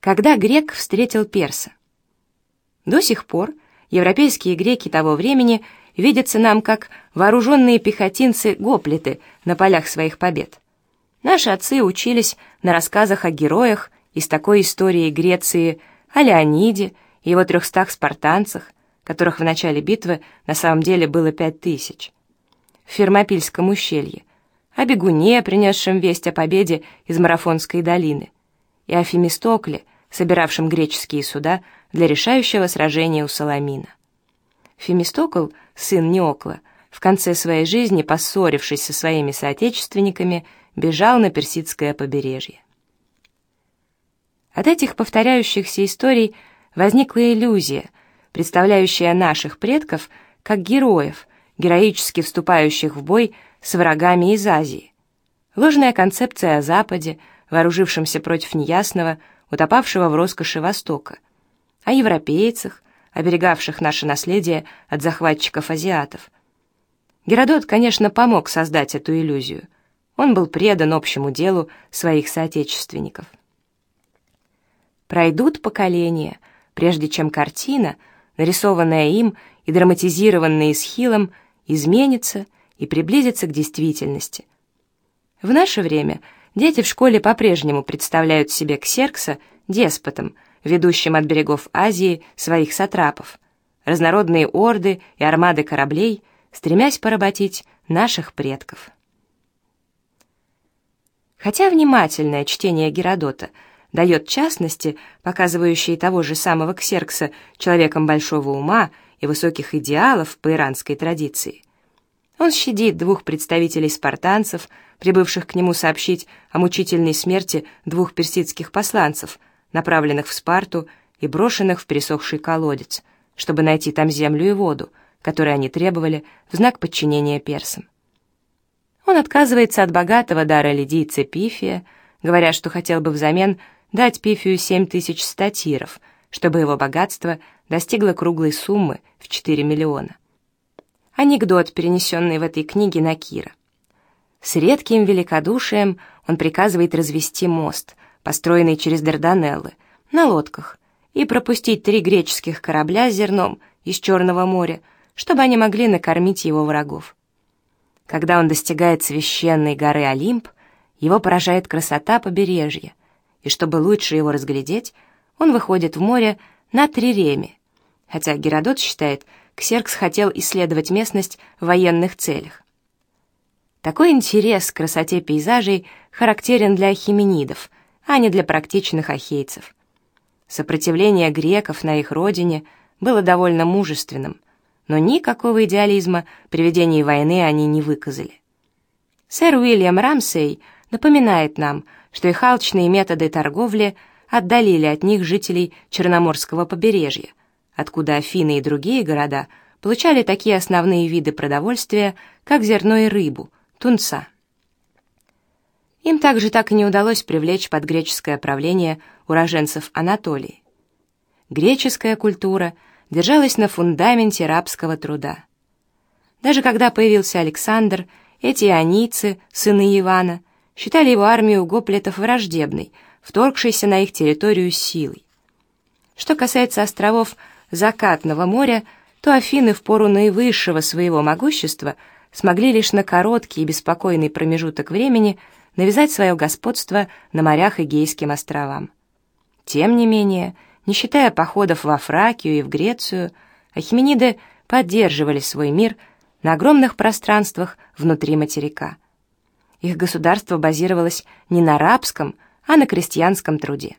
Когда грек встретил перса? До сих пор европейские греки того времени видятся нам как вооруженные пехотинцы-гоплиты на полях своих побед. Наши отцы учились на рассказах о героях из такой истории Греции, о Леониде и его трехстах спартанцах, которых в начале битвы на самом деле было пять тысяч. В Фермопильском ущелье, о бегуне, принесшем весть о победе из Марафонской долины, и о Фемистокле, собиравшем греческие суда для решающего сражения у Саламина. Фемистокл, сын Неокла, в конце своей жизни, поссорившись со своими соотечественниками, бежал на Персидское побережье. От этих повторяющихся историй возникла иллюзия, представляющая наших предков как героев, героически вступающих в бой с врагами из Азии. Ложная концепция о Западе, вооружившемся против неясного, утопавшего в роскоши Востока, о европейцах, оберегавших наше наследие от захватчиков-азиатов. Геродот, конечно, помог создать эту иллюзию. Он был предан общему делу своих соотечественников. Пройдут поколения, прежде чем картина, нарисованная им и драматизированная Исхилом, изменится и приблизится к действительности. В наше время дети в школе по-прежнему представляют себе Ксеркса деспотом, ведущим от берегов Азии своих сатрапов, разнородные орды и армады кораблей, стремясь поработить наших предков. Хотя внимательное чтение Геродота – дает частности, показывающие того же самого Ксеркса человеком большого ума и высоких идеалов по иранской традиции. Он щадит двух представителей спартанцев, прибывших к нему сообщить о мучительной смерти двух персидских посланцев, направленных в Спарту и брошенных в пересохший колодец, чтобы найти там землю и воду, которые они требовали в знак подчинения персам. Он отказывается от богатого дара лидийца Пифия, говоря, что хотел бы взамен дать Пифию семь тысяч статиров, чтобы его богатство достигло круглой суммы в 4 миллиона. Анекдот, перенесенный в этой книге на Кира. С редким великодушием он приказывает развести мост, построенный через Дарданеллы, на лодках, и пропустить три греческих корабля с зерном из Черного моря, чтобы они могли накормить его врагов. Когда он достигает священной горы Олимп, его поражает красота побережья, и чтобы лучше его разглядеть, он выходит в море на Триреме, хотя Геродот считает, Ксеркс хотел исследовать местность в военных целях. Такой интерес к красоте пейзажей характерен для хименидов, а не для практичных ахейцев. Сопротивление греков на их родине было довольно мужественным, но никакого идеализма при ведении войны они не выказали. Сэр Уильям Рамсей напоминает нам, что их алчные методы торговли отдалили от них жителей Черноморского побережья, откуда Афины и другие города получали такие основные виды продовольствия, как зерно и рыбу, тунца. Им также так и не удалось привлечь под греческое правление уроженцев Анатолии. Греческая культура держалась на фундаменте рабского труда. Даже когда появился Александр, эти ионийцы, сыны Ивана, считали его армию гоплетов враждебной, вторгшейся на их территорию силой. Что касается островов Закатного моря, то Афины в пору наивысшего своего могущества смогли лишь на короткий и беспокойный промежуток времени навязать свое господство на морях и Гейским островам. Тем не менее, не считая походов во Фракию и в Грецию, ахимениды поддерживали свой мир на огромных пространствах внутри материка их государство базировалось не на рабском, а на крестьянском труде.